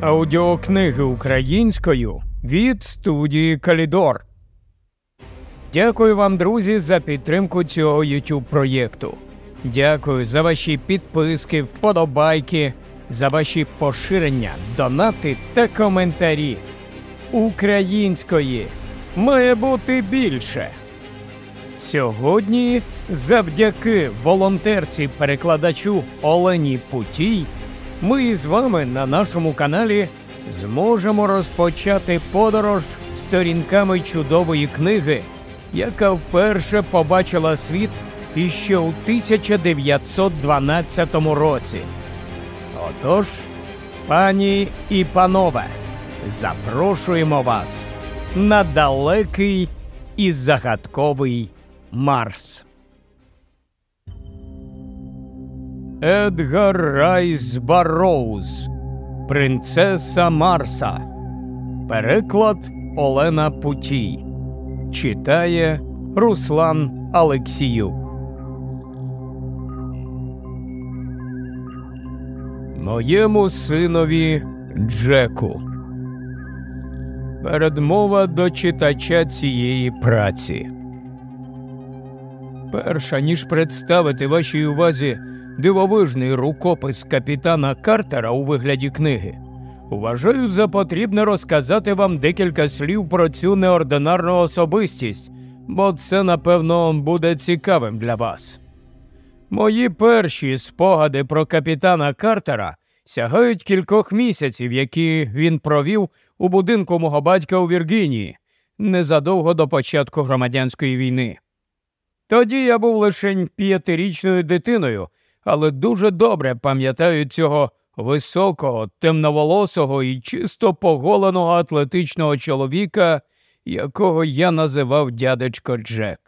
Аудіокниги українською від студії Калідор. Дякую вам, друзі, за підтримку цього YouTube проєкту. Дякую за ваші підписки, вподобайки, за ваші поширення, донати та коментарі. Української має бути більше. Сьогодні, завдяки волонтерці перекладачу Олені Путій, ми з вами на нашому каналі зможемо розпочати подорож сторінками чудової книги, яка вперше побачила світ іще у 1912 році. Отож, пані і панове, запрошуємо вас на далекий і загадковий Марс. Едгар Райс Барроуз Принцеса Марса. Переклад Олена Путій. Читає Руслан Алексіюк. Моєму синові Джеку. Передмова до читача цієї праці. Перша ніж представити вашій увазі дивовижний рукопис капітана Картера у вигляді книги, вважаю за потрібне розказати вам декілька слів про цю неординарну особистість, бо це, напевно, буде цікавим для вас. Мої перші спогади про капітана Картера сягають кількох місяців, які він провів у будинку мого батька у Віргінії незадовго до початку громадянської війни. Тоді я був лише п'ятирічною дитиною, але дуже добре пам'ятаю цього високого, темноволосого і чисто поголеного атлетичного чоловіка, якого я називав дядечко Джек.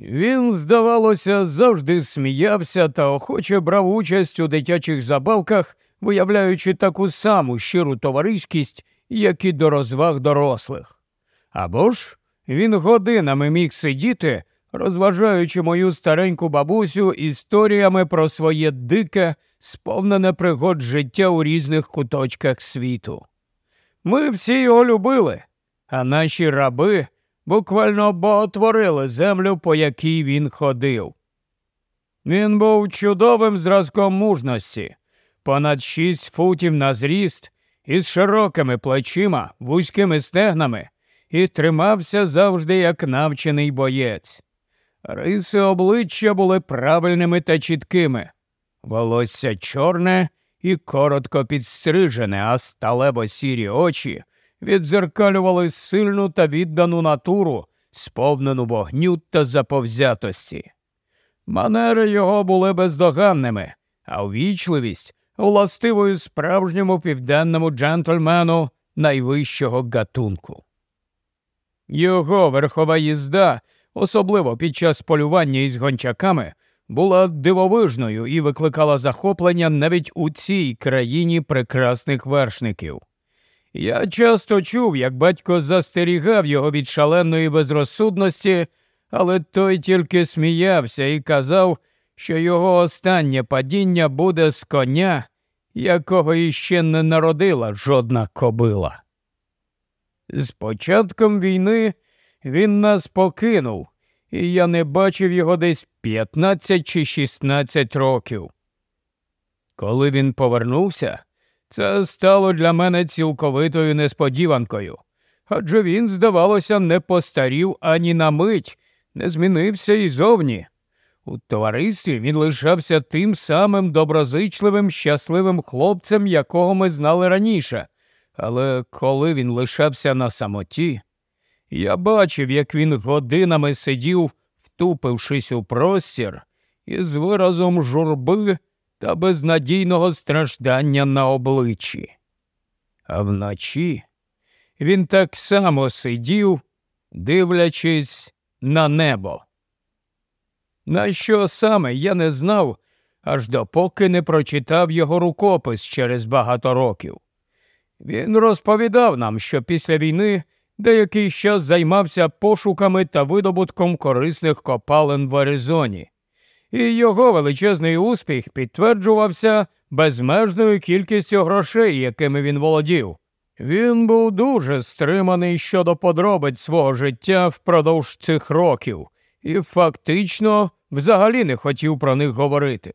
Він, здавалося, завжди сміявся та охоче брав участь у дитячих забавках, виявляючи таку саму щиру товариськість, як і до розваг дорослих. Або ж він годинами міг сидіти розважаючи мою стареньку бабусю історіями про своє дике, сповнене пригод життя у різних куточках світу. Ми всі його любили, а наші раби буквально боготворили землю, по якій він ходив. Він був чудовим зразком мужності, понад шість футів на зріст, із широкими плечима, вузькими стегнами, і тримався завжди як навчений боєць. Риси обличчя були правильними та чіткими, волосся чорне і коротко підстрижене, а сталево сірі очі відзеркалювали сильну та віддану натуру, сповнену вогню та заповзятості. Манери його були бездоганними, а увічливість властивою справжньому південному джентльмену найвищого гатунку. Його верхова їзда особливо під час полювання із гончаками, була дивовижною і викликала захоплення навіть у цій країні прекрасних вершників. Я часто чув, як батько застерігав його від шаленої безрозсудності, але той тільки сміявся і казав, що його останнє падіння буде з коня, якого іще не народила жодна кобила. З початком війни він нас покинув, і я не бачив його десь 15 чи 16 років. Коли він повернувся, це стало для мене цілковитою несподіванкою, адже він, здавалося, не постарів ані на мить, не змінився і зовні. У товаристві він лишався тим самим доброзичливим, щасливим хлопцем, якого ми знали раніше, але коли він лишався на самоті, я бачив, як він годинами сидів, втупившись у простір, із виразом журби та безнадійного страждання на обличчі. А вночі він так само сидів, дивлячись на небо. На що саме я не знав, аж допоки не прочитав його рукопис через багато років. Він розповідав нам, що після війни деякий час займався пошуками та видобутком корисних копалин в Аризоні, і його величезний успіх підтверджувався безмежною кількістю грошей, якими він володів. Він був дуже стриманий щодо подробиць свого життя впродовж цих років і фактично взагалі не хотів про них говорити.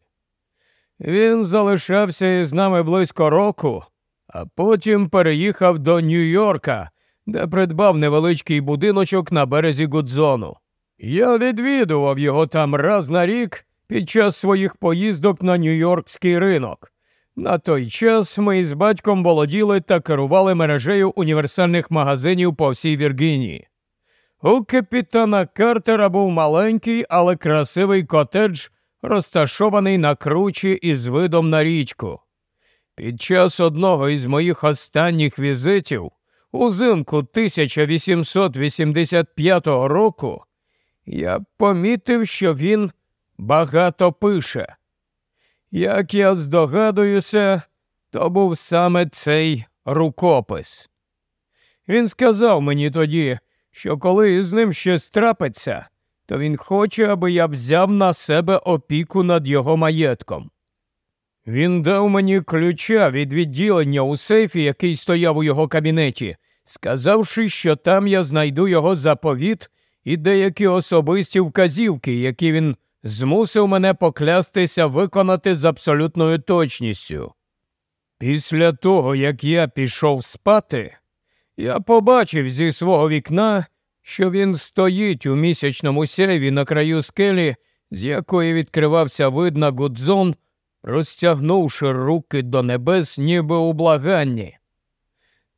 Він залишався із нами близько року, а потім переїхав до Нью-Йорка, де придбав невеличкий будиночок на березі Гудзону. Я відвідував його там раз на рік під час своїх поїздок на Нью-Йоркський ринок. На той час ми із батьком володіли та керували мережею універсальних магазинів по всій Віргінії. У капітана Картера був маленький, але красивий котедж, розташований на кручі із видом на річку. Під час одного із моїх останніх візитів, узимку 1885 року, я помітив, що він багато пише. Як я здогадуюся, то був саме цей рукопис. Він сказав мені тоді, що коли з ним щось трапиться, то він хоче, аби я взяв на себе опіку над його маєтком. Він дав мені ключа від відділення у сейфі, який стояв у його кабінеті, сказавши, що там я знайду його заповіт і деякі особисті вказівки, які він змусив мене поклястися виконати з абсолютною точністю. Після того, як я пішов спати, я побачив зі свого вікна, що він стоїть у місячному сяйві на краю скелі, з якої відкривався вид на Гудзон, розтягнувши руки до небес, ніби у благанні.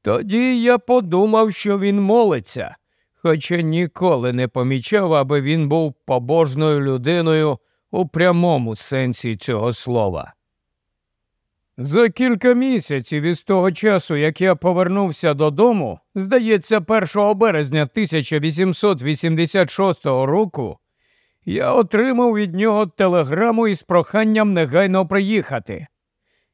Тоді я подумав, що він молиться, хоча ніколи не помічав, аби він був побожною людиною у прямому сенсі цього слова. За кілька місяців із того часу, як я повернувся додому, здається, 1 березня 1886 року, я отримав від нього телеграму із проханням негайно приїхати.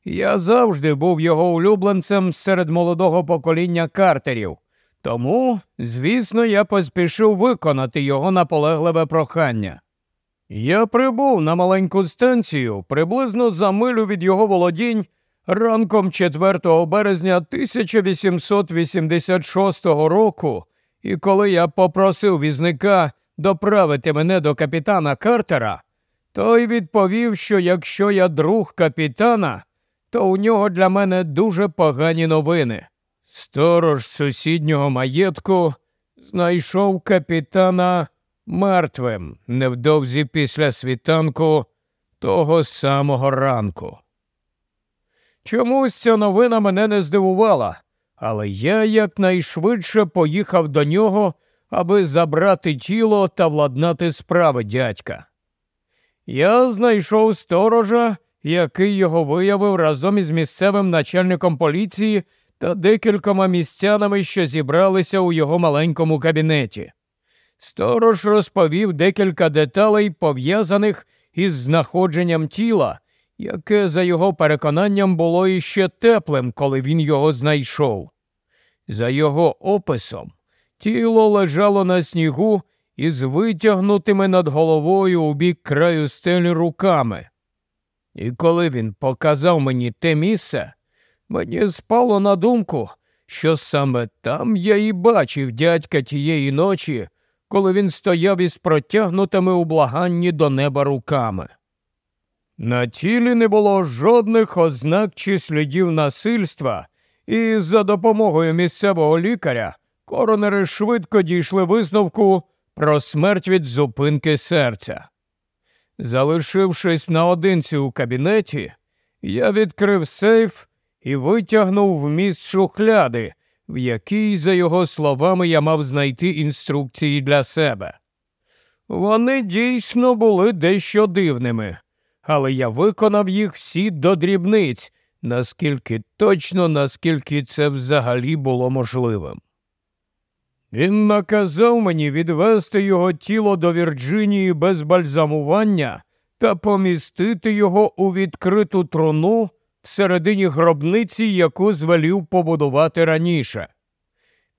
Я завжди був його улюбленцем серед молодого покоління картерів, тому, звісно, я поспішив виконати його наполегливе прохання. Я прибув на маленьку станцію приблизно за милю від його володінь ранком 4 березня 1886 року, і коли я попросив візника доправити мене до капітана Картера, той відповів, що якщо я друг капітана, то у нього для мене дуже погані новини. Сторож сусіднього маєтку знайшов капітана мертвим невдовзі після світанку того самого ранку. Чомусь ця новина мене не здивувала, але я якнайшвидше поїхав до нього, аби забрати тіло та владнати справи дядька. Я знайшов сторожа, який його виявив разом із місцевим начальником поліції та декількома містянами, що зібралися у його маленькому кабінеті. Сторож розповів декілька деталей, пов'язаних із знаходженням тіла, яке, за його переконанням, було іще теплим, коли він його знайшов. За його описом, тіло лежало на снігу із витягнутими над головою у бік краю стелі руками. І коли він показав мені те місце, мені спало на думку, що саме там я і бачив дядька тієї ночі, коли він стояв із протягнутими у благанні до неба руками. На тілі не було жодних ознак чи слідів насильства, і за допомогою місцевого лікаря коронери швидко дійшли висновку про смерть від зупинки серця. Залишившись наодинці у кабінеті, я відкрив сейф і витягнув вміст шухляди, в якій, за його словами, я мав знайти інструкції для себе. Вони дійсно були дещо дивними, але я виконав їх всі до дрібниць, наскільки точно, наскільки це взагалі було можливим. Він наказав мені відвести його тіло до Вірджинії без бальзамування та помістити його у відкриту труну всередині гробниці, яку звелів побудувати раніше.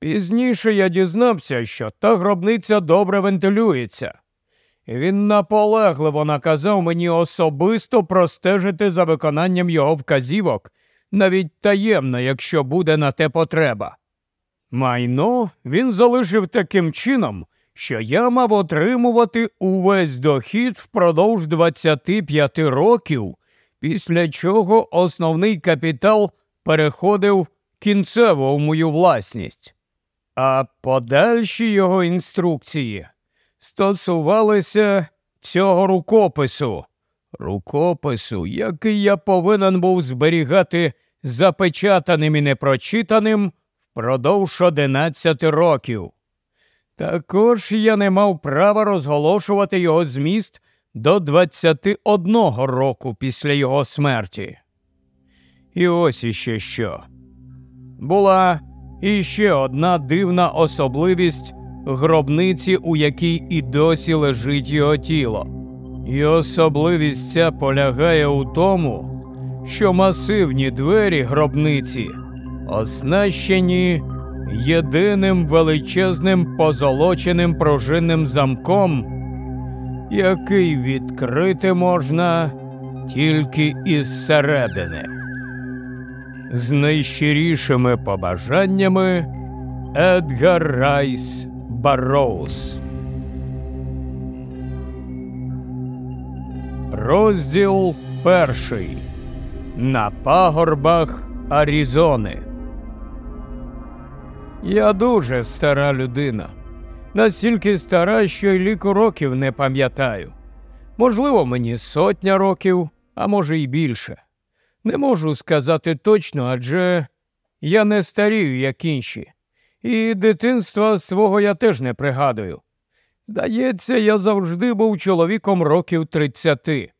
Пізніше я дізнався, що та гробниця добре вентилюється. Він наполегливо наказав мені особисто простежити за виконанням його вказівок, навіть таємно, якщо буде на те потреба. Майно він залишив таким чином, що я мав отримувати увесь дохід впродовж 25 років, після чого основний капітал переходив кінцево в мою власність. А подальші його інструкції стосувалися цього рукопису, рукопису, який я повинен був зберігати запечатаним і непрочитаним впродовж 11 років. Також я не мав права розголошувати його зміст до 21 року після його смерті. І ось іще що. Була іще одна дивна особливість гробниці, у якій і досі лежить його тіло. І особливість ця полягає у тому, що масивні двері гробниці оснащені єдиним величезним позолоченим пружинним замком, який відкрити можна тільки із середини. З найщирішими побажаннями Едгар Райс Барроуз. Розділ перший. На пагорбах Аризони. Я дуже стара людина. Настільки стара, що й ліку років не пам'ятаю. Можливо, мені сотня років, а може й більше. Не можу сказати точно, адже я не старію, як інші, і дитинства свого я теж не пригадую. Здається, я завжди був чоловіком років тридцяти.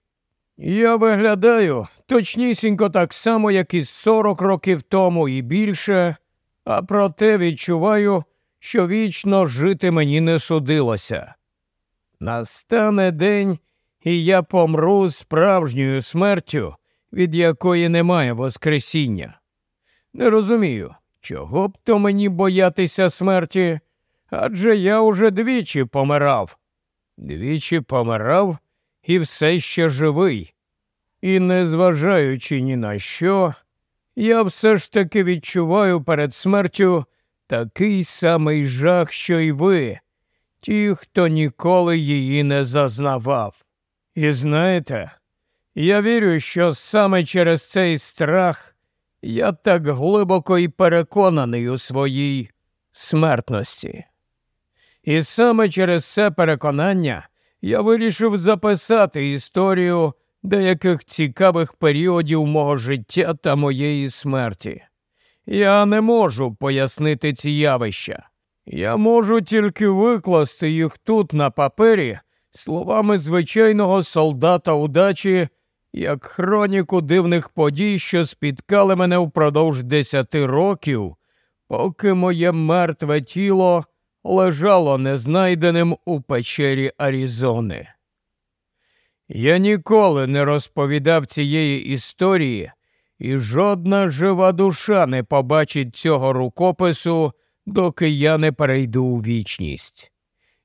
Я виглядаю точнісінько так само, як і сорок років тому і більше, а проте відчуваю, що вічно жити мені не судилося. Настане день, і я помру справжньою смертю, від якої немає Воскресіння. Не розумію, чого б то мені боятися смерті, адже я уже двічі помирав. Двічі помирав і все ще живий. І, незважаючи ні на що, я все ж таки відчуваю перед смертю такий самий жах, що й ви, ті, хто ніколи її не зазнавав. І знаєте, я вірю, що саме через цей страх я так глибоко і переконаний у своїй смертності. І саме через це переконання я вирішив записати історію деяких цікавих періодів мого життя та моєї смерті. Я не можу пояснити ці явища. Я можу тільки викласти їх тут на папері словами звичайного солдата удачі, як хроніку дивних подій, що спіткали мене впродовж десяти років, поки моє мертве тіло лежало незнайденим у печері Аризони. Я ніколи не розповідав цієї історії, і жодна жива душа не побачить цього рукопису, доки я не перейду у вічність.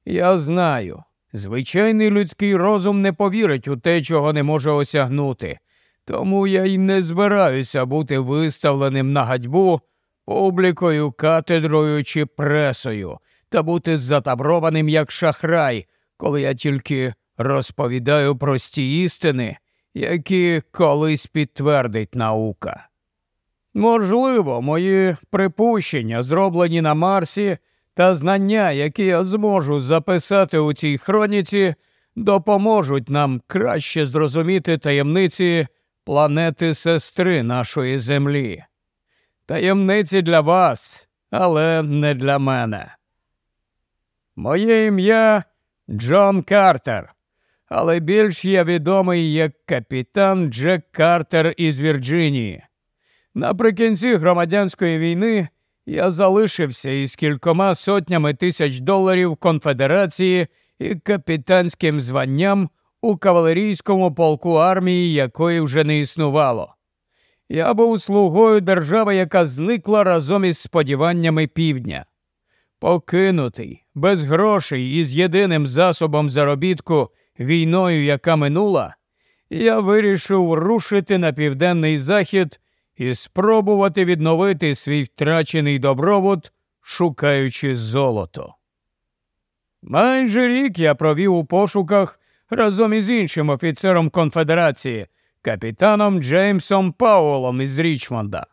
Я знаю, звичайний людський розум не повірить у те, чого не може осягнути, тому я й не збираюся бути виставленим на гадьбу публікою, катедрою чи пресою та бути затаврованим як шахрай, коли я тільки розповідаю прості істини, які колись підтвердить наука. Можливо, мої припущення, зроблені на Марсі, та знання, які я зможу записати у цій хроніці, допоможуть нам краще зрозуміти таємниці планети сестри нашої Землі. Таємниці для вас, але не для мене. Моє ім'я Джон Картер але більш я відомий як капітан Джек Картер із Вірджинії. Наприкінці громадянської війни я залишився із кількома сотнями тисяч доларів конфедерації і капітанським званням у кавалерійському полку армії, якої вже не існувало. Я був слугою держави, яка зникла разом із сподіваннями півдня. Покинутий, без грошей і з єдиним засобом заробітку війною, яка минула, я вирішив рушити на південний захід і спробувати відновити свій втрачений добробут, шукаючи золото. Майже рік я провів у пошуках разом із іншим офіцером конфедерації, капітаном Джеймсом Пауелом із Річмонда.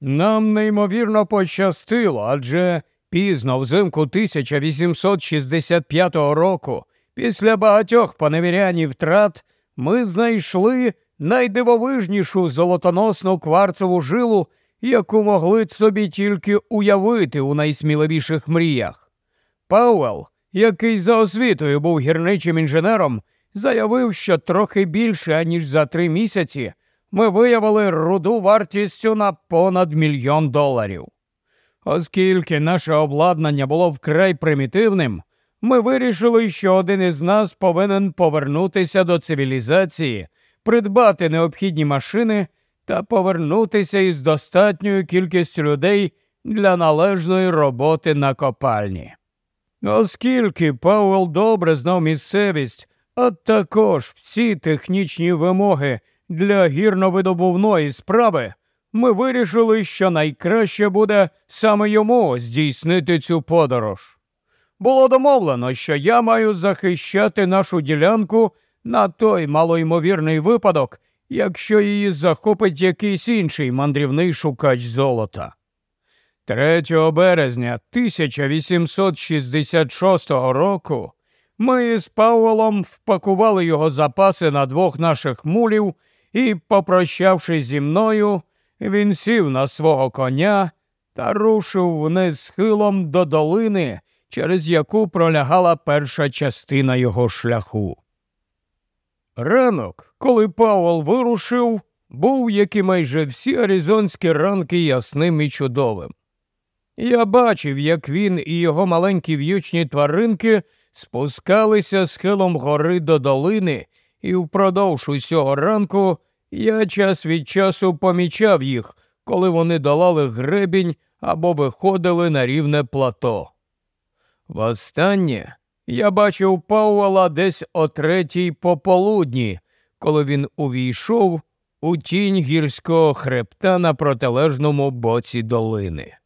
Нам неймовірно пощастило, адже пізно взимку 1865 року, після багатьох поневірянь і втрат, ми знайшли найдивовижнішу золотоносну кварцеву жилу, яку могли собі тільки уявити у найсміливіших мріях. Пауел, який за освітою був гірничим інженером, заявив, що трохи більше аніж за три місяці ми виявили руду вартістю на понад мільйон доларів. Оскільки наше обладнання було вкрай примітивним, ми вирішили, що один із нас повинен повернутися до цивілізації, придбати необхідні машини та повернутися із достатньою кількістю людей для належної роботи на копальні. Оскільки Пауел добре знав місцевість, а також всі технічні вимоги для гірновидобувної справи, ми вирішили, що найкраще буде саме йому здійснити цю подорож. Було домовлено, що я маю захищати нашу ділянку на той малоймовірний випадок, якщо її захопить якийсь інший мандрівний шукач золота. 3 березня 1866 року ми з Пауелом впакували його запаси на двох наших мулів і, попрощавшись зі мною, він сів на свого коня та рушив вниз схилом до долини, через яку пролягала перша частина його шляху. Ранок, коли Пауел вирушив, був, як і майже всі аризонські ранки, ясним і чудовим. Я бачив, як він і його маленькі в'ючні тваринки спускалися схилом гори до долини, і впродовж усього ранку я час від часу помічав їх, коли вони долали гребінь або виходили на рівне плато. Востаннє я бачив Пауела десь о третій пополудні, коли він увійшов у тінь гірського хребта на протилежному боці долини.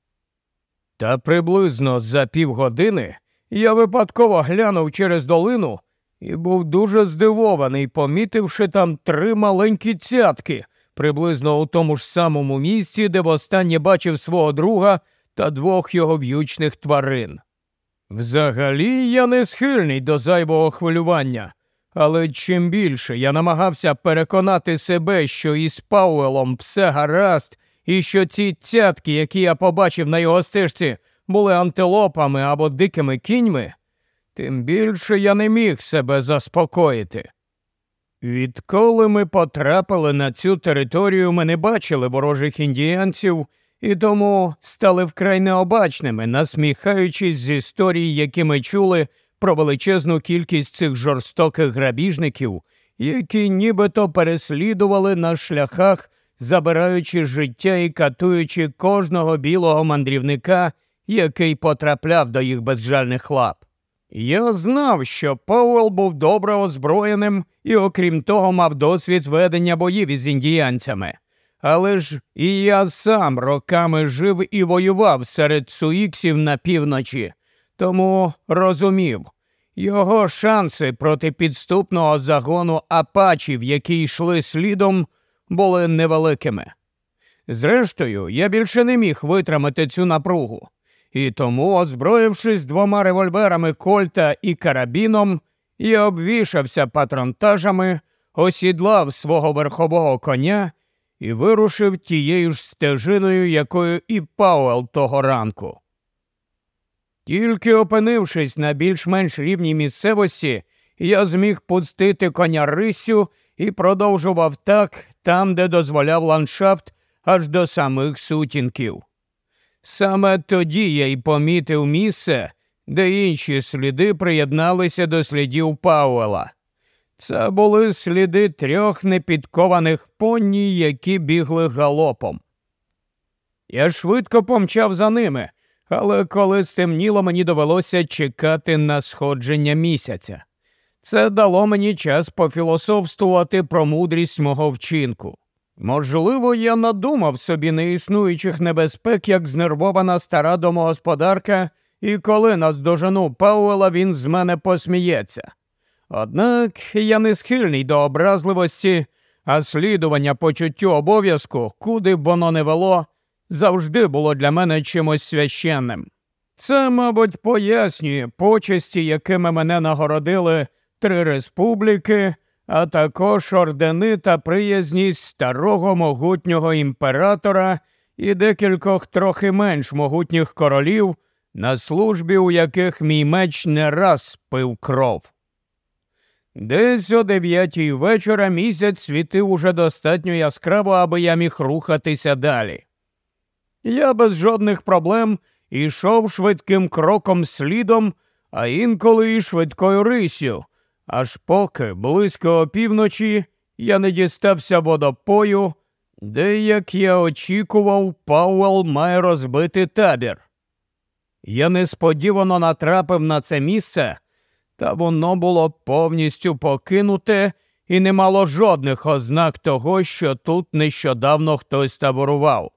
Та приблизно за півгодини я випадково глянув через долину і був дуже здивований, помітивши там три маленькі цятки, приблизно у тому ж самому місці, де востаннє бачив свого друга та двох його в'ючних тварин. Взагалі я не схильний до зайвого хвилювання, але чим більше я намагався переконати себе, що із Пауелом все гаразд, і що ці цятки, які я побачив на його стежці, були антилопами або дикими кіньми, тим більше я не міг себе заспокоїти. Відколи ми потрапили на цю територію, ми не бачили ворожих індіянців і тому стали вкрай необачними, насміхаючись з історій, які ми чули про величезну кількість цих жорстоких грабіжників, які нібито переслідували на шляхах, забираючи життя і катуючи кожного білого мандрівника, який потрапляв до їх безжальних лап. Я знав, що Пауел був добре озброєним і, окрім того, мав досвід ведення боїв із індіянцями. Але ж і я сам роками жив і воював серед суїксів на півночі, тому розумів, його шанси проти підступного загону апачів, які йшли слідом, були невеликими. Зрештою, я більше не міг витримати цю напругу, і тому, озброївшись двома револьверами Кольта і карабіном, я обвішався патронтажами, осідлав свого верхового коня і вирушив тією ж стежиною, якою і Пауел того ранку. Тільки опинившись на більш-менш рівній місцевості, я зміг пустити коня рисю і продовжував так там, де дозволяв ландшафт, аж до самих сутінків. Саме тоді я й помітив місце, де інші сліди приєдналися до слідів Пауела. Це були сліди трьох непідкованих поні, які бігли галопом. Я швидко помчав за ними, але коли стемніло, мені довелося чекати на сходження місяця. Це дало мені час пофілософствувати про мудрість мого вчинку. Можливо, я надумав собі неіснуючих небезпек, як знервована стара домогосподарка, і коли наздожену Пауела, він з мене посміється. Однак я не схильний до образливості, а слідування почуттю обов'язку, куди б воно не вело, завжди було для мене чимось священним. Це, мабуть, пояснює почесті, якими мене нагородили три республіки, а також ордени та приязність старого могутнього імператора і декількох трохи менш могутніх королів, на службі, у яких мій меч не раз пив кров. Десь о дев'ятій вечора місяць світив уже достатньо яскраво, аби я міг рухатися далі. Я без жодних проблем ішов швидким кроком слідом, а інколи і швидкою рисю, аж поки близько опівночі я не дістався водопою, де, як я очікував, Пауел має розбити табір. Я несподівано натрапив на це місце, та воно було повністю покинуте і не мало жодних ознак того, що тут нещодавно хтось таборував.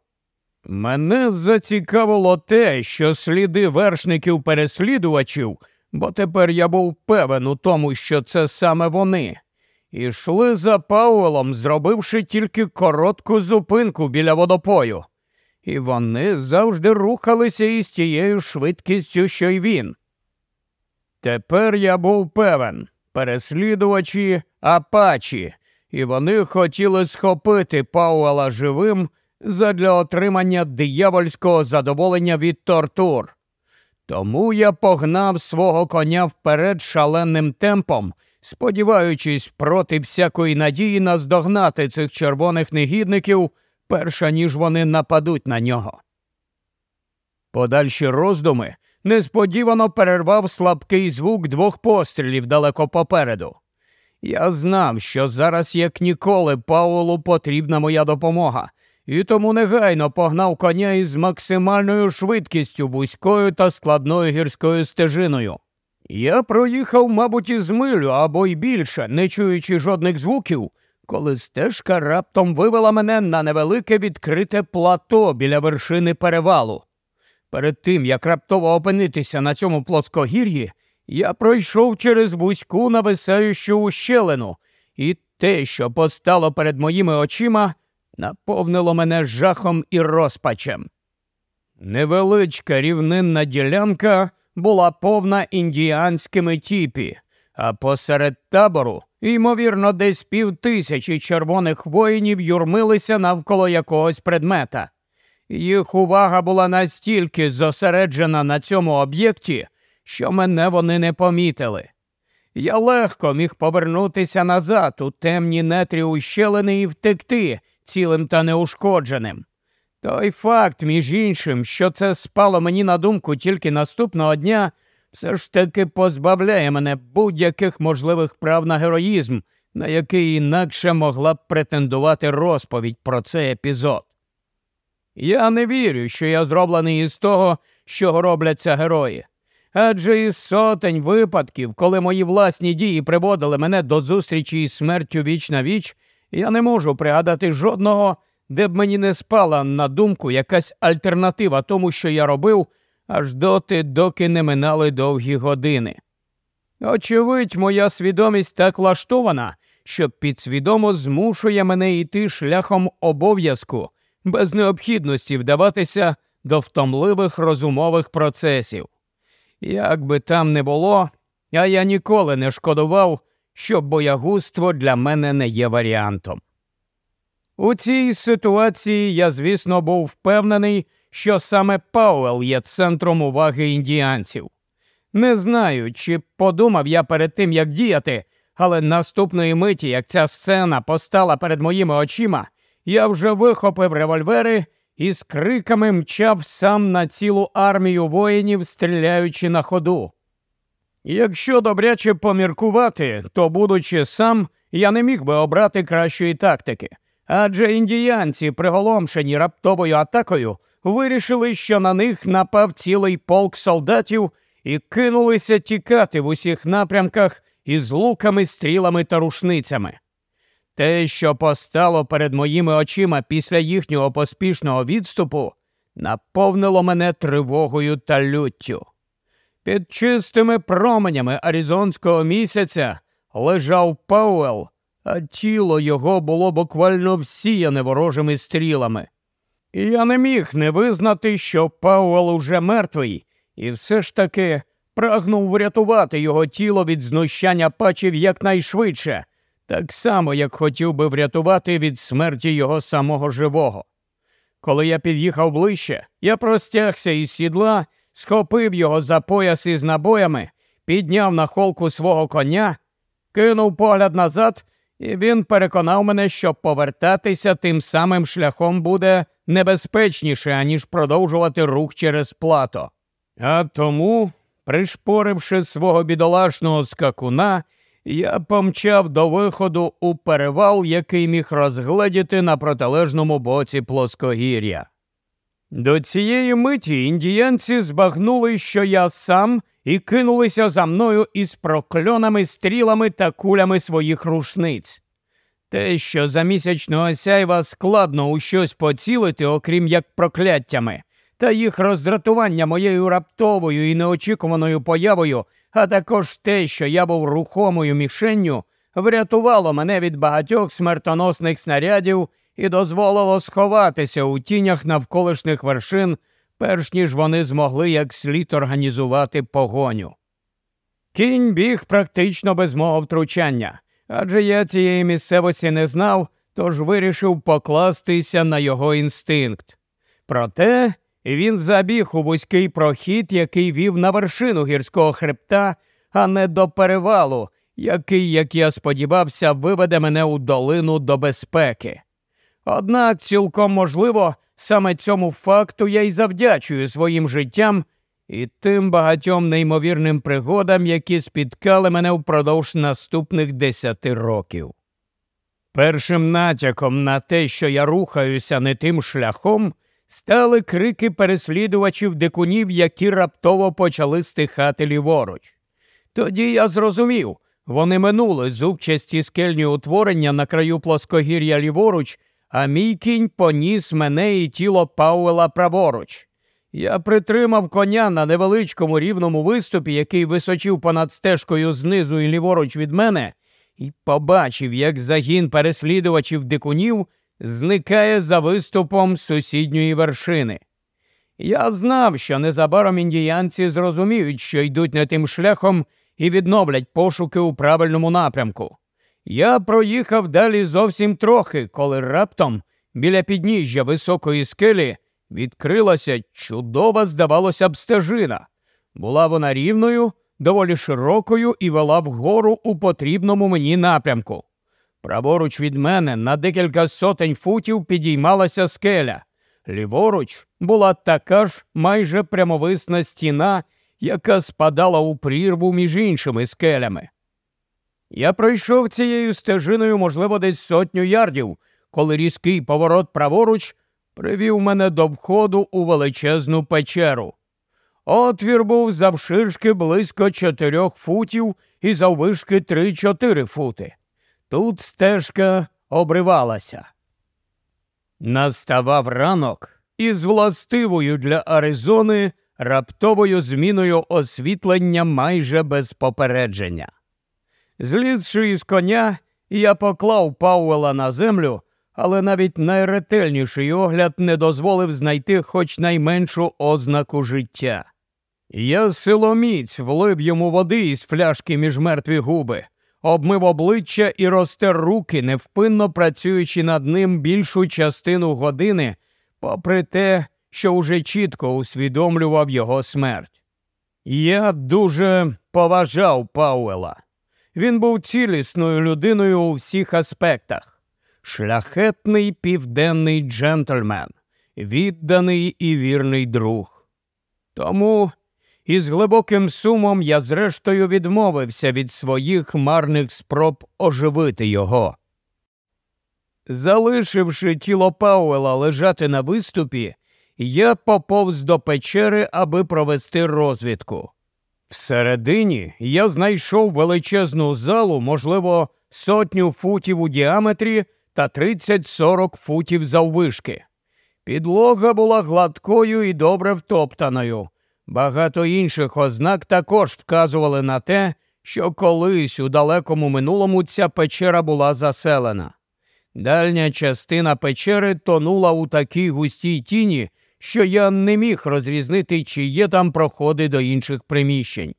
Мене зацікавило те, що сліди вершників переслідувачів, бо тепер я був певен у тому, що це саме вони, ішли за Пауелом, зробивши тільки коротку зупинку біля водопою, і вони завжди рухалися із тією швидкістю, що й він. Тепер я був певен переслідувачі апачі, і вони хотіли схопити Пауела живим задля отримання диявольського задоволення від тортур. Тому я погнав свого коня вперед шаленим темпом, сподіваючись проти всякої надії наздогнати цих червоних негідників, перша ніж вони нападуть на нього. Подальші роздуми несподівано перервав слабкий звук двох пострілів далеко попереду. Я знав, що зараз, як ніколи, Паулу потрібна моя допомога, і тому негайно погнав коня із максимальною швидкістю вузькою та складною гірською стежиною. Я проїхав, мабуть, із милю або й більше, не чуючи жодних звуків, коли стежка раптом вивела мене на невелике відкрите плато біля вершини перевалу. Перед тим, як раптово опинитися на цьому плоскогір'ї, я пройшов через вузьку нависаючу ущелину, і те, що постало перед моїми очима, наповнило мене жахом і розпачем. Невеличка рівнинна ділянка була повна індіанськими тіпі, а посеред табору, ймовірно, десь пів тисячі червоних воїнів юрмилися навколо якогось предмета. Їх увага була настільки зосереджена на цьому об'єкті, що мене вони не помітили. Я легко міг повернутися назад у темні нетрі ущелини і втекти цілим та неушкодженим. Той факт, між іншим, що це спало мені на думку тільки наступного дня, все ж таки позбавляє мене будь-яких можливих прав на героїзм, на який інакше могла б претендувати розповідь про цей епізод. Я не вірю, що я зроблений із того, що робляться герої. Адже із сотень випадків, коли мої власні дії приводили мене до зустрічі із смертю віч на віч, я не можу пригадати жодного, де б мені не спала на думку якась альтернатива тому, що я робив, аж доти, доки не минали довгі години. Очевидь, моя свідомість так влаштована, що підсвідомо змушує мене йти шляхом обов'язку без необхідності вдаватися до втомливих розумових процесів. Як би там не було, а я ніколи не шкодував, що боягузтво для мене не є варіантом. У цій ситуації я, звісно, був впевнений, що саме Пауел є центром уваги індіанців. Не знаю, чи подумав я перед тим, як діяти, але наступної миті, як ця сцена постала перед моїми очима, я вже вихопив револьвери і з криками мчав сам на цілу армію воїнів, стріляючи на ходу. Якщо добряче поміркувати, то, будучи сам, я не міг би обрати кращої тактики, Адже індіянці, приголомшені раптовою атакою, вирішили, що на них напав цілий полк солдатів і кинулися тікати в усіх напрямках із луками, стрілами та рушницями. Те, що постало перед моїми очима після їхнього поспішного відступу, наповнило мене тривогою та люттю. Під чистими променями аризонського місяця лежав Пауел, а тіло його було буквально всіяне ворожими стрілами. І я не міг не визнати, що Пауел уже мертвий, і все ж таки прагнув врятувати його тіло від знущання апачів якнайшвидше, так само, як хотів би врятувати від смерті його самого живого. Коли я під'їхав ближче, я простягся із сідла, схопив його за пояс із набоями, підняв на холку свого коня, кинув погляд назад, і він переконав мене, що повертатися тим самим шляхом буде небезпечніше, аніж продовжувати рух через плато. А тому, пришпоривши свого бідолашного скакуна, я помчав до виходу у перевал, який міг розгледіти на протилежному боці плоскогір'я. До цієї миті індіянці збагнули, що я сам, і кинулися за мною із прокльонами, стрілами та кулями своїх рушниць. Те, що за місячного сяйва складно у щось поцілити, окрім як прокляттями, та їх роздратування моєю раптовою і неочікуваною появою, а також те, що я був рухомою мішенню, врятувало мене від багатьох смертоносних снарядів і дозволило сховатися у тінях навколишніх вершин, перш ніж вони змогли як слід організувати погоню. Кінь біг практично без мого втручання, адже я цієї місцевості не знав, тож вирішив покластися на його інстинкт. Проте він забіг у вузький прохід, який вів на вершину гірського хребта, а не до перевалу, який, як я сподівався, виведе мене у долину до безпеки. Однак, цілком можливо, саме цьому факту я й завдячую своїм життям і тим багатьом неймовірним пригодам, які спіткали мене впродовж наступних десяти років. Першим натяком на те, що я рухаюся не тим шляхом, стали крики переслідувачів дикунів, які раптово почали стихати ліворуч. Тоді я зрозумів, вони минули зубчасті скельні утворення на краю плоскогір'я ліворуч, а мій кінь поніс мене і тіло Пауела праворуч. Я притримав коня на невеличкому рівному виступі, який височив понад стежкою знизу і ліворуч від мене, і побачив, як загін переслідувачів дикунів зникає за виступом сусідньої вершини. Я знав, що незабаром індіянці зрозуміють, що йдуть не тим шляхом і відновлять пошуки у правильному напрямку. Я проїхав далі зовсім трохи, коли раптом біля підніжжя високої скелі відкрилася чудова, здавалося б, стежина. Була вона рівною, доволі широкою і вела вгору у потрібному мені напрямку. Праворуч від мене на декілька сотень футів підіймалася скеля. Ліворуч була така ж майже прямовисна стіна, яка спадала у прірву між іншими скелями. Я пройшов цією стежиною, можливо, десь сотню ярдів, коли різкий поворот праворуч привів мене до входу у величезну печеру. Отвір був завширшки близько чотирьох футів і заввишки три-чотири фути. Тут стежка обривалася. Наставав ранок із властивою для Аризони раптовою зміною освітлення майже без попередження. Злізши із коня, я поклав Пауела на землю, але навіть найретельніший огляд не дозволив знайти хоч найменшу ознаку життя. Я силоміць влив йому води із фляшки між мертві губи, обмив обличчя і розтер руки, невпинно працюючи над ним більшу частину години, попри те, що уже чітко усвідомлював його смерть. Я дуже поважав Пауела. Він був цілісною людиною у всіх аспектах, шляхетний південний джентльмен, відданий і вірний друг. Тому із глибоким сумом я зрештою відмовився від своїх марних спроб оживити його. Залишивши тіло Пауела лежати на виступі, я поповз до печери, аби провести розвідку. Всередині я знайшов величезну залу, можливо, сотню футів у діаметрі та 30-40 футів заввишки. Підлога була гладкою і добре втоптаною. Багато інших ознак також вказували на те, що колись у далекому минулому ця печера була заселена. Дальня частина печери тонула у такій густій тіні, що я не міг розрізнити, чи є там проходи до інших приміщень.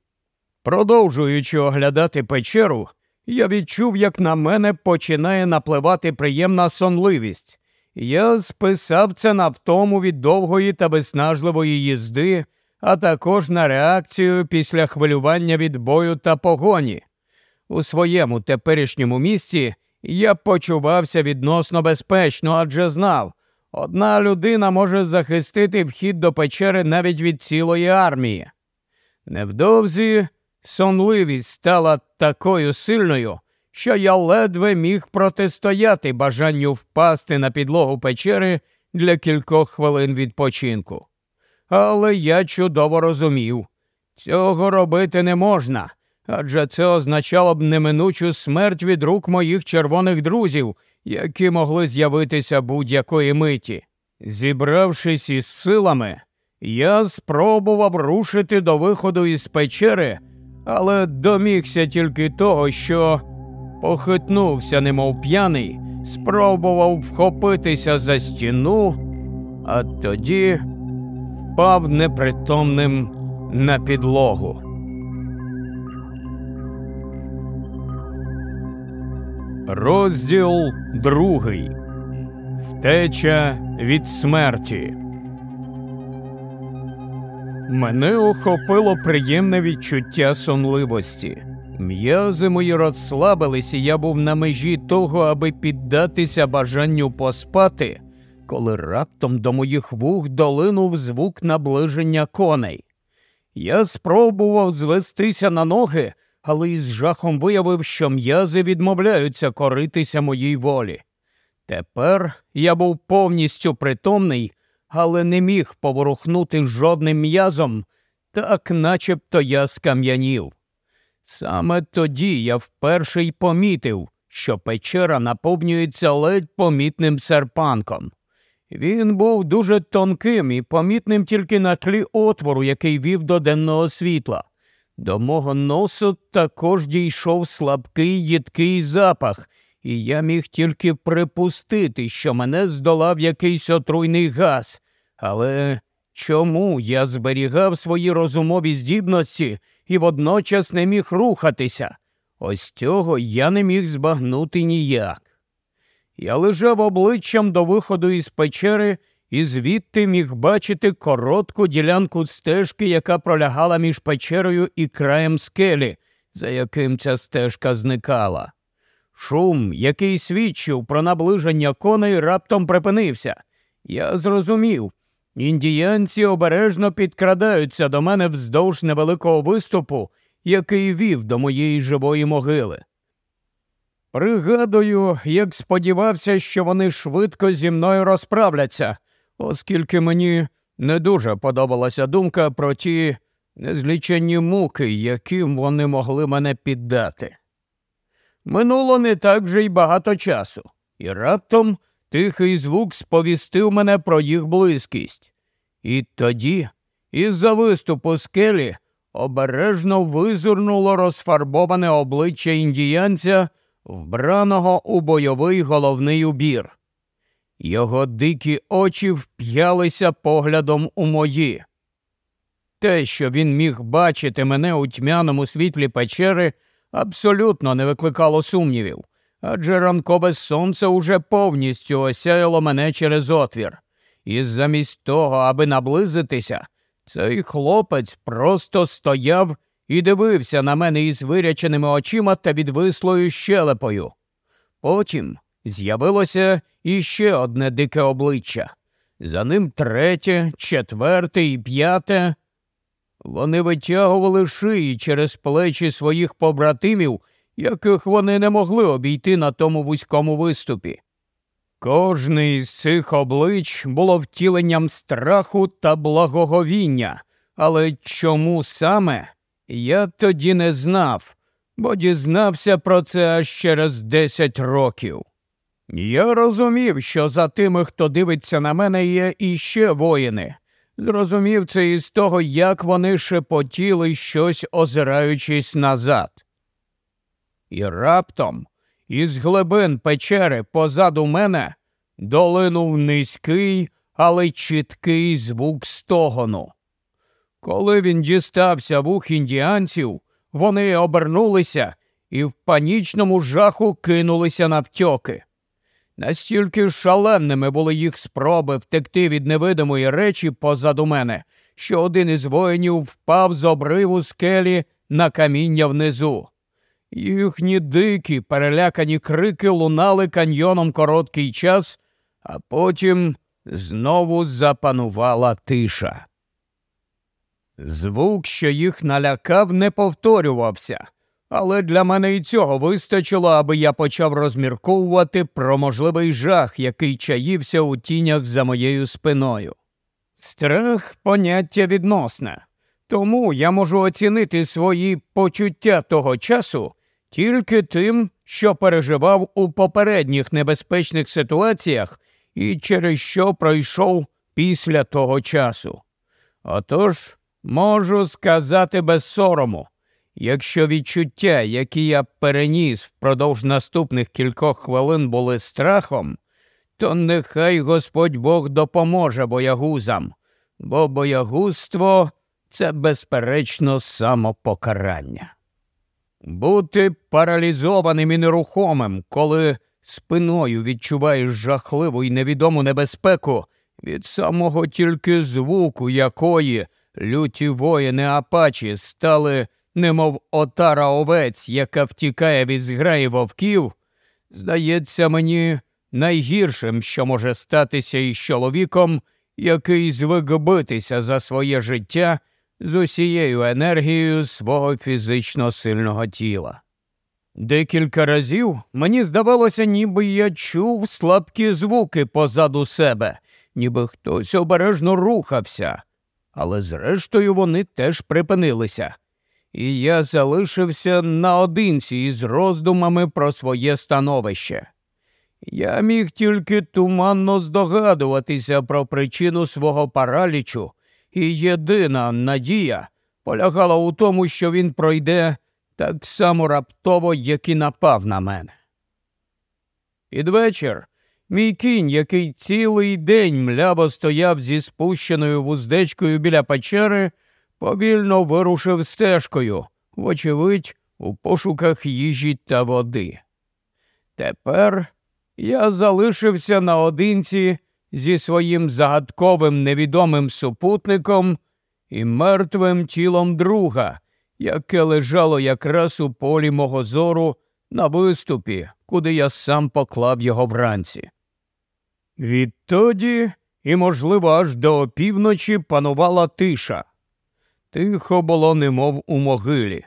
Продовжуючи оглядати печеру, я відчув, як на мене починає напливати приємна сонливість. Я списав це на втому від довгої та виснажливої їзди, а також на реакцію після хвилювання від бою та погоні. У своєму теперішньому місці я почувався відносно безпечно, адже знав, одна людина може захистити вхід до печери навіть від цілої армії. Невдовзі сонливість стала такою сильною, що я ледве міг протистояти бажанню впасти на підлогу печери для кількох хвилин відпочинку. Але я чудово розумів, цього робити не можна, адже це означало б неминучу смерть від рук моїх червоних друзів, які могли з'явитися будь-якої миті. Зібравшись із силами, я спробував рушити до виходу із печери, але домігся тільки того, що похитнувся, немов п'яний, спробував вхопитися за стіну, а тоді впав непритомним на підлогу. Розділ другий. Втеча від смерті. Мене охопило приємне відчуття сонливості. М'язи мої розслабились, і я був на межі того, аби піддатися бажанню поспати, коли раптом до моїх вух долинув звук наближення коней. Я спробував звестися на ноги, але із жахом виявив, що м'язи відмовляються коритися моїй волі. Тепер я був повністю притомний, але не міг поворухнути жодним м'язом, так начебто я скам'янів. Саме тоді я вперше й помітив, що печера наповнюється ледь помітним серпанком. Він був дуже тонким і помітним тільки на тлі отвору, який вів до денного світла. До мого носу також дійшов слабкий їдкий запах, і я міг тільки припустити, що мене здолав якийсь отруйний газ. Але чому я зберігав свої розумові здібності і водночас не міг рухатися? Ось цього я не міг збагнути ніяк. Я лежав обличчям до виходу із печери і звідти міг бачити коротку ділянку стежки, яка пролягала між печерою і краєм скелі, за яким ця стежка зникала. Шум, який свідчив про наближення коней, раптом припинився. Я зрозумів. Індіянці обережно підкрадаються до мене вздовж невеликого виступу, який вів до моєї живої могили. Пригадую, як сподівався, що вони швидко зі мною розправляться, оскільки мені не дуже подобалася думка про ті незліченні муки, яким вони могли мене піддати. Минуло не так вже й багато часу, і раптом тихий звук сповістив мене про їх близькість. І тоді, із за виступу скелі, обережно визирнуло розфарбоване обличчя індіянця, вбраного у бойовий головний убір. Його дикі очі вп'ялися поглядом у мої. Те, що він міг бачити мене у тьмяному світлі печери, абсолютно не викликало сумнівів, адже ранкове сонце уже повністю осяяло мене через отвір, і замість того, аби наблизитися, цей хлопець просто стояв і дивився на мене із виряченими очима та відвислою щелепою. Потім з'явилося іще одне дике обличчя. За ним третє, четверте і п'яте. Вони витягували шиї через плечі своїх побратимів, яких вони не могли обійти на тому вузькому виступі. Кожне із цих облич було втіленням страху та благоговіння, але чому саме я тоді не знав, бо дізнався про це аж через десять років. Я розумів, що за тими, хто дивиться на мене, є іще воїни. Зрозумів це із того, як вони шепотіли щось, озираючись назад. І раптом із глибин печери позаду мене долинув низький, але чіткий звук стогону. Коли він дістався вух індіанців, вони обернулися і в панічному жаху кинулися навтьоки. Настільки шаленними були їх спроби втекти від невидимої речі позаду мене, що один із воїнів впав з обриву скелі на каміння внизу. Їхні дикі, перелякані крики лунали каньйоном короткий час, а потім знову запанувала тиша. Звук, що їх налякав, не повторювався, але для мене і цього вистачило, аби я почав розмірковувати про можливий жах, який чаївся у тінях за моєю спиною. Страх поняття відносне, тому я можу оцінити свої почуття того часу тільки тим, що переживав у попередніх небезпечних ситуаціях і через що пройшов після того часу. Отож, можу сказати без сорому, якщо відчуття, які я переніс впродовж наступних кількох хвилин, були страхом, то нехай Господь Бог допоможе боягузам, бо боягузтво це безперечно самопокарання. Бути паралізованим і нерухомим, коли спиною відчуваєш жахливу і невідому небезпеку від самого тільки звуку якої люті воїни Апачі стали, немов отара овець, яка втікає від зграї вовків, здається мені найгіршим, що може статися із чоловіком, який звик битися за своє життя з усією енергією свого фізично сильного тіла. Декілька разів мені здавалося, ніби я чув слабкі звуки позаду себе, ніби хтось обережно рухався, але зрештою вони теж припинилися, і я залишився наодинці із роздумами про своє становище. Я міг тільки туманно здогадуватися про причину свого паралічу, і єдина надія полягала у тому, що він пройде так само раптово, як і напав на мене. Під вечір мій кінь, який цілий день мляво стояв зі спущеною вуздечкою біля печери, повільно вирушив стежкою, вочевидь, у пошуках їжі та води. Тепер я залишився наодинці зі своїм загадковим невідомим супутником і мертвим тілом друга, яке лежало якраз у полі мого зору на виступі, куди я сам поклав його вранці. Відтоді і, можливо, аж до опівночі панувала тиша. Тихо було, немов у могилі.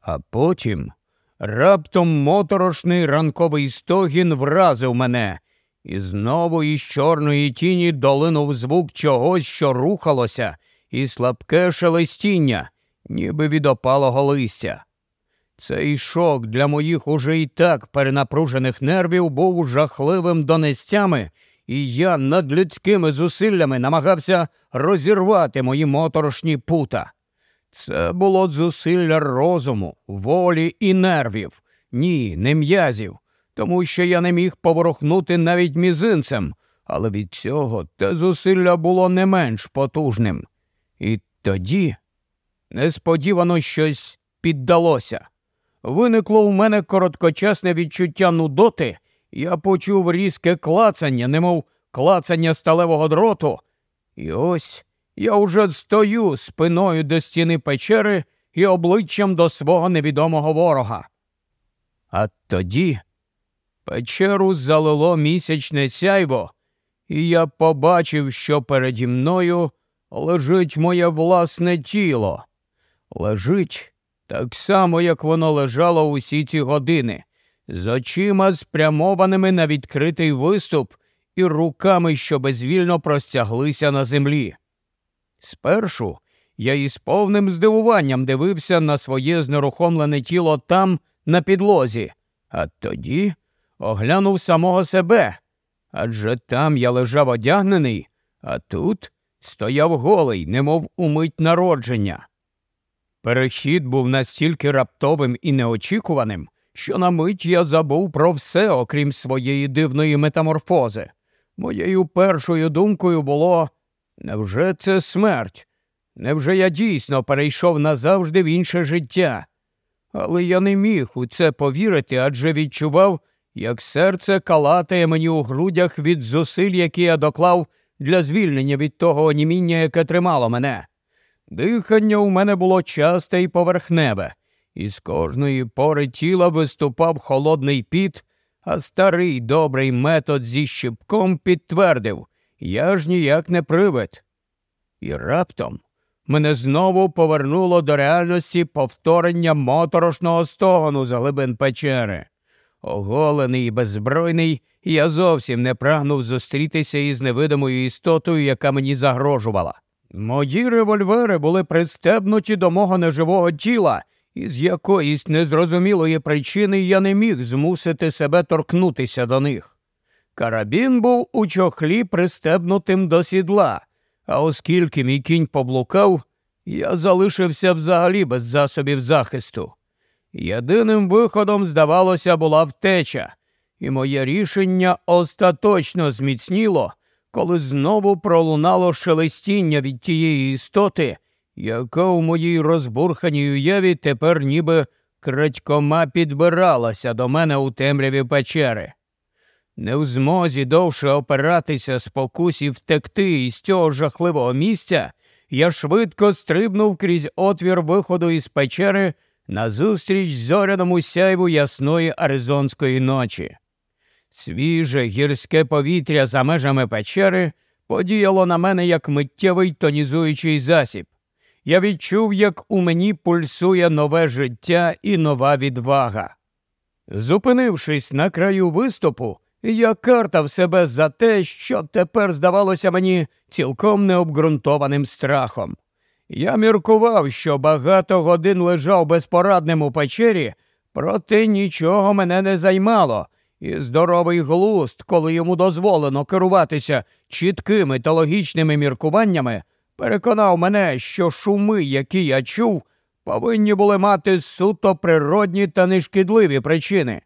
А потім раптом моторошний ранковий стогін вразив мене, і знову із чорної тіні долинув звук чогось, що рухалося, і слабке шелестіння, ніби від опалого листя. Цей шок для моїх уже і так перенапружених нервів був жахливим донестями, і я над людськими зусиллями намагався розірвати мої моторошні пута. Це було зусилля розуму, волі і нервів, ні, не м'язів, тому що я не міг поворухнути навіть мізинцем, але від цього те зусилля було не менш потужним. І тоді несподівано щось піддалося. Виникло у мене короткочасне відчуття нудоти, я почув різке клацання, немов клацання сталевого дроту, і ось я уже стою спиною до стіни печери і обличчям до свого невідомого ворога. А тоді печеру залило місячне сяйво, і я побачив, що переді мною лежить моє власне тіло, лежить так само, як воно лежало усі ці години, з очима спрямованими на відкритий виступ і руками, що безвільно простяглися на землі. Спершу я із повним здивуванням дивився на своє знерухомлене тіло там, на підлозі, а тоді оглянув самого себе. Адже там я лежав одягнений, а тут стояв голий, немов умить народження. Перехід був настільки раптовим і неочікуваним, що на мить я забув про все, окрім своєї дивної метаморфози. Моєю першою думкою було невже це смерть? Невже я дійсно перейшов назавжди в інше життя? Але я не міг у це повірити, адже відчував, як серце калатає мені у грудях від зусиль, які я доклав для звільнення від того оніміння, яке тримало мене. Дихання у мене було часте і поверхневе, і з кожної пори тіла виступав холодний піт, а старий добрий метод зі щипком підтвердив я ж ніяк не привид. І раптом мене знову повернуло до реальності повторення моторошного стогону за глибин печери. Оголений і беззбройний, я зовсім не прагнув зустрітися із невидимою істотою, яка мені загрожувала. Мої револьвери були пристебнуті до мого неживого тіла, і з якоїсь незрозумілої причини я не міг змусити себе торкнутися до них. Карабін був у чохлі пристебнутим до сідла, а оскільки мій кінь поблукав, я залишився взагалі без засобів захисту. Єдиним виходом, здавалося, була втеча, і моє рішення остаточно зміцніло, коли знову пролунало шелестіння від тієї істоти, яка у моїй розбурханій уяві тепер ніби крадькома підбиралася до мене у темряві печери. Не в змозі довше опиратися спокусі втекти із цього жахливого місця, я швидко стрибнув крізь отвір виходу із печери назустріч зоряному сяйву ясної аризонської ночі. Свіже гірське повітря за межами печери подіяло на мене як миттєвий тонізуючий засіб. Я відчув, як у мені пульсує нове життя і нова відвага. Зупинившись на краю виступу, я картав себе за те, що тепер здавалося мені цілком необґрунтованим страхом. Я міркував, що багато годин лежав безпорадним у печері, проте нічого мене не займало, і здоровий глуст, коли йому дозволено керуватися чіткими та логічними міркуваннями, переконав мене, що шуми, які я чув, повинні були мати суто природні та нешкідливі причини.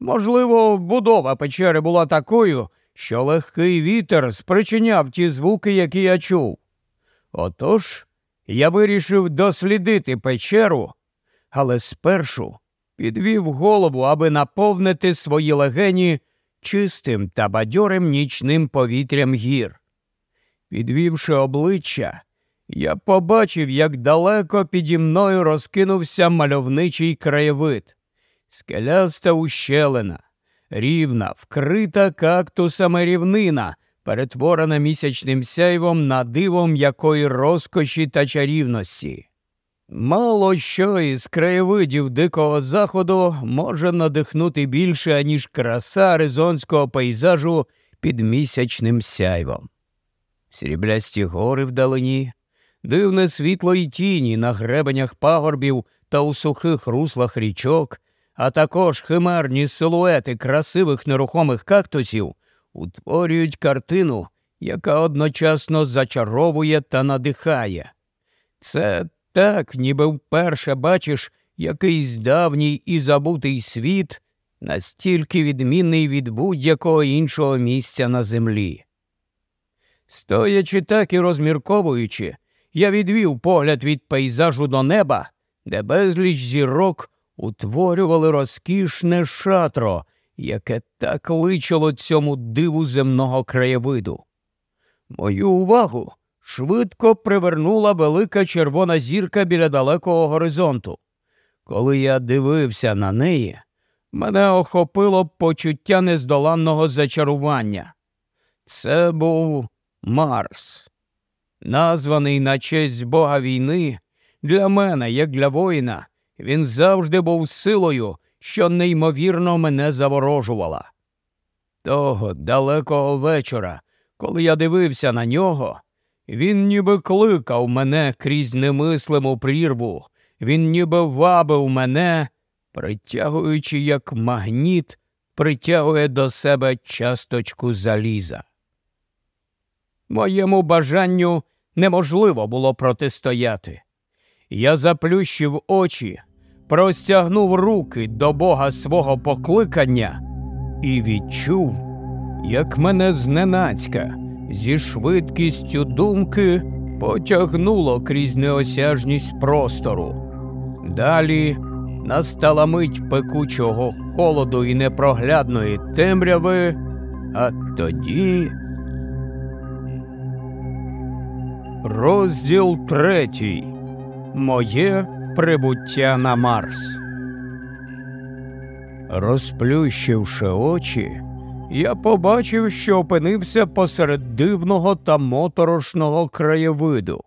Можливо, будова печери була такою, що легкий вітер спричиняв ті звуки, які я чув. Отож я вирішив дослідити печеру, але спершу підвів голову, аби наповнити свої легені чистим та бадьорим нічним повітрям гір. Підвівши обличчя, я побачив, як далеко піді мною розкинувся мальовничий краєвид, скеляста ущелина, рівна, вкрита кактусами рівнина, перетворена місячним сяйвом на дивом якої розкоші та чарівності. Мало що із краєвидів дикого заходу може надихнути більше, аніж краса аризонського пейзажу під місячним сяйвом. Сріблясті гори вдалині, дивне світло й тіні на гребенях пагорбів та у сухих руслах річок, а також химерні силуети красивих нерухомих кактусів утворюють картину, яка одночасно зачаровує та надихає. Це так, ніби вперше бачиш якийсь давній і забутий світ, настільки відмінний від будь-якого іншого місця на землі. Стоячи так і розмірковуючи, я відвів погляд від пейзажу до неба, де безліч зірок утворювали розкішне шатро, яке так личило цьому диву земного краєвиду. Мою увагу швидко привернула велика червона зірка біля далекого горизонту. Коли я дивився на неї, мене охопило почуття нездоланного зачарування. Це був Марс, названий на честь Бога війни, для мене, як для воїна, він завжди був силою що неймовірно мене заворожувала. Того далекого вечора, коли я дивився на нього, він ніби кликав мене крізь немислиму прірву, він ніби вабив мене, притягуючи як магніт, притягує до себе часточку заліза. Моєму бажанню неможливо було протистояти. Я заплющив очі, простягнув руки до Бога свого покликання і відчув, як мене зненацька зі швидкістю думки потягнуло крізь неосяжність простору. Далі настала мить пекучого холоду і непроглядної темряви, а тоді. Розділ третій. Моє прибуття на Марс. Розплющивши очі, я побачив, що опинився посеред дивного та моторошного краєвиду.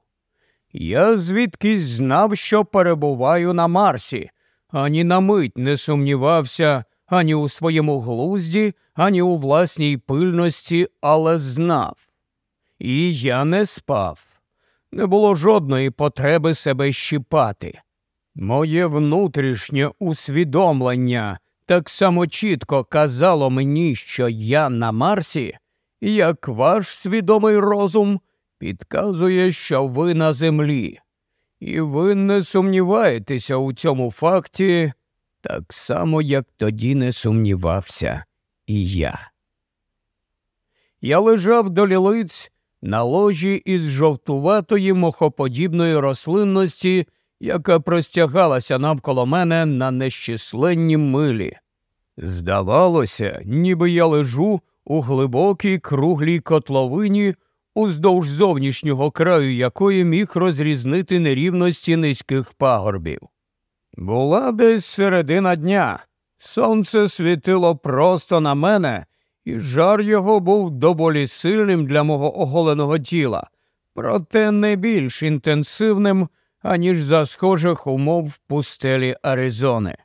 Я звідкись знав, що перебуваю на Марсі, ані на мить не сумнівався ані у своєму глузді, ані у власній пильності, але знав. І я не спав. Не було жодної потреби себе щіпати. Моє внутрішнє усвідомлення так само чітко казало мені, що я на Марсі, як ваш свідомий розум підказує, що ви на землі, і ви не сумніваєтеся у цьому факті так само, як тоді не сумнівався і я. Я лежав до лілиць на ложі із жовтуватої мохоподібної рослинності, яка простягалася навколо мене на нещисленні милі. Здавалося, ніби я лежу у глибокій круглій котловині, уздовж зовнішнього краю якої міг розрізнити нерівності низьких пагорбів. Була десь середина дня. Сонце світило просто на мене, і жар його був доволі сильним для мого оголеного тіла, проте не більш інтенсивним, аніж за схожих умов в пустелі Аризони.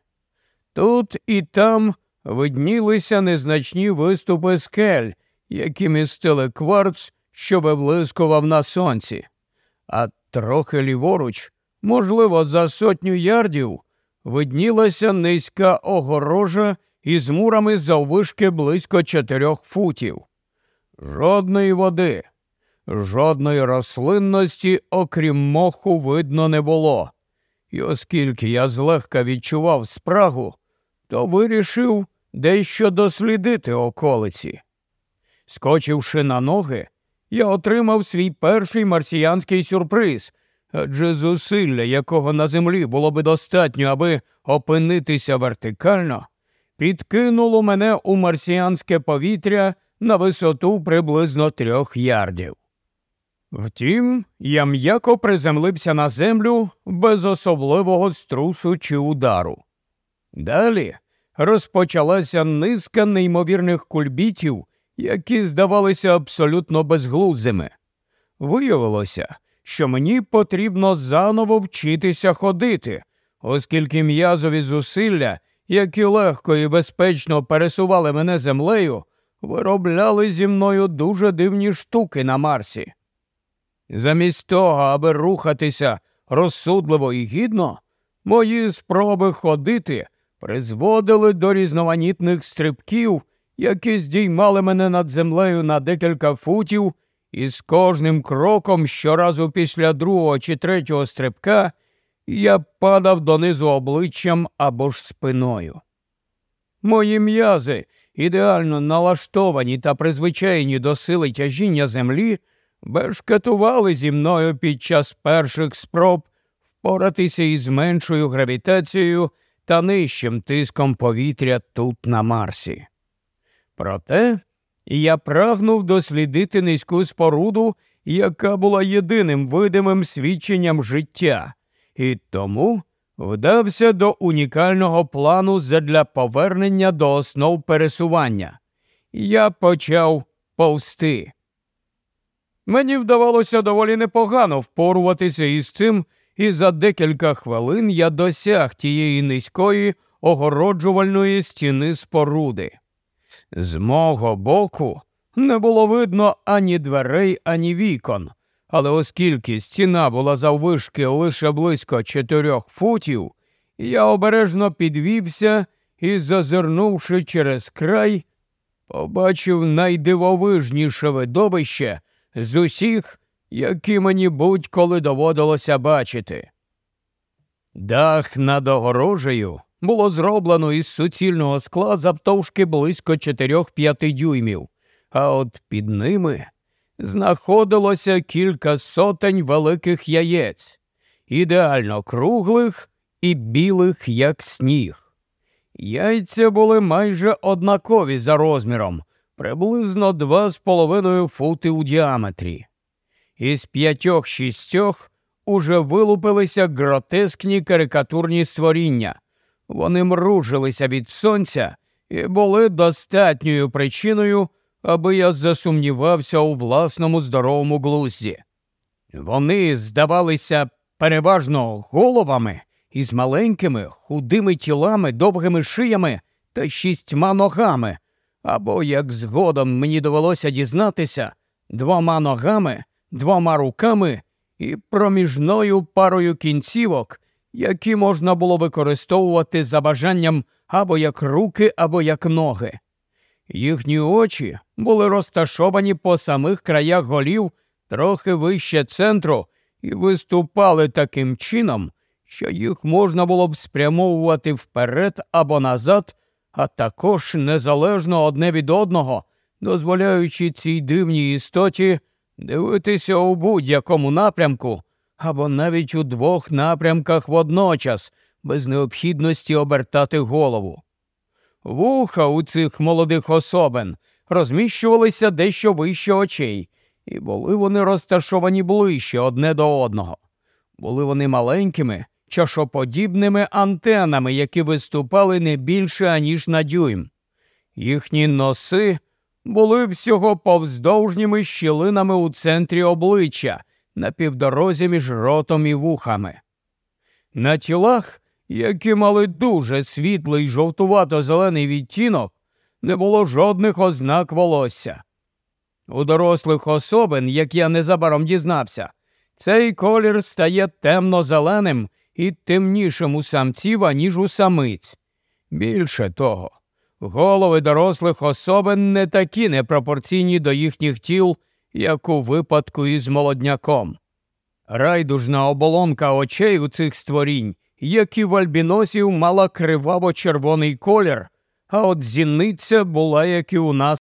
Тут і там виднілися незначні виступи скель, які містили кварц, що виблискував на сонці, а трохи ліворуч, можливо, за сотню ярдів, виднілася низька огорожа із мурами заввишки близько чотирьох футів. Жодної води, жодної рослинності, окрім моху, видно не було. І оскільки я злегка відчував спрагу, то вирішив дещо дослідити околиці. Скочивши на ноги, я отримав свій перший марсіянський сюрприз, адже зусилля, якого на землі було би достатньо, аби опинитися вертикально, підкинуло мене у марсіанське повітря на висоту приблизно трьох ярдів. Втім, я м'яко приземлився на землю без особливого струсу чи удару. Далі розпочалася низка неймовірних кульбітів, які здавалися абсолютно безглуздими. Виявилося, що мені потрібно заново вчитися ходити, оскільки м'язові зусилля, які легко і безпечно пересували мене землею, виробляли зі мною дуже дивні штуки на Марсі. Замість того, аби рухатися розсудливо і гідно, мої спроби ходити призводили до різноманітних стрибків, які здіймали мене над землею на декілька футів, і з кожним кроком щоразу після другого чи третього стрибка я падав донизу обличчям або ж спиною. Мої м'язи, ідеально налаштовані та призвичайні до сили тяжіння землі, бешкетували зі мною під час перших спроб впоратися із меншою гравітацією та нижчим тиском повітря тут на Марсі. Проте я прагнув дослідити низьку споруду, яка була єдиним видимим свідченням життя, і тому вдався до унікального плану задля повернення до основ пересування. Я почав повсти. Мені вдавалося доволі непогано впоруватися із цим, і за декілька хвилин я досяг тієї низької, огороджувальної стіни споруди. З мого боку не було видно ані дверей, ані вікон, але оскільки стіна була заввишки лише близько чотирьох футів, я обережно підвівся і, зазирнувши через край, побачив найдивовижніше видовище з усіх, які мені будь-коли доводилося бачити. Дах над огорожею було зроблено із суцільного скла завтовшки близько 4-5 дюймів, а от під ними знаходилося кілька сотень великих яєць, ідеально круглих і білих, як сніг. Яйця були майже однакові за розміром, приблизно два з половиною фути у діаметрі. Із п'ятьох шістьох уже вилупилися гротескні карикатурні створіння. Вони мружилися від сонця і були достатньою причиною, аби я засумнівався у власному здоровому глузді. Вони здавалися переважно головами із маленькими, худими тілами, довгими шиями та шістьма ногами, або, як згодом мені довелося дізнатися, двома ногами, двома руками і проміжною парою кінцівок, які можна було використовувати за бажанням або як руки, або як ноги. Їхні очі були розташовані по самих краях голів трохи вище центру і виступали таким чином, що їх можна було б спрямовувати вперед або назад, а також незалежно одне від одного, дозволяючи цій дивній істоті дивитися у будь-якому напрямку або навіть у двох напрямках водночас, без необхідності обертати голову. Вуха у цих молодих особин розміщувалися дещо вище очей, і були вони розташовані ближче одне до одного. Були вони маленькими, чашоподібними антенами, які виступали не більше, аніж на дюйм. Їхні носи були всього повздовжніми щілинами у центрі обличчя, на півдорозі між ротом і вухами. На тілах, які мали дуже світлий жовтувато-зелений відтінок, не було жодних ознак волосся. У дорослих особин, як я незабаром дізнався, цей колір стає темно-зеленим і темнішим у самців, аніж у самиць. Більше того, голови дорослих особин не такі непропорційні до їхніх тіл, як у випадку із молодняком. Райдужна оболонка очей у цих створінь, як і в альбіносів, мала криваво червоний колір, а от зіниця була, як і у нас.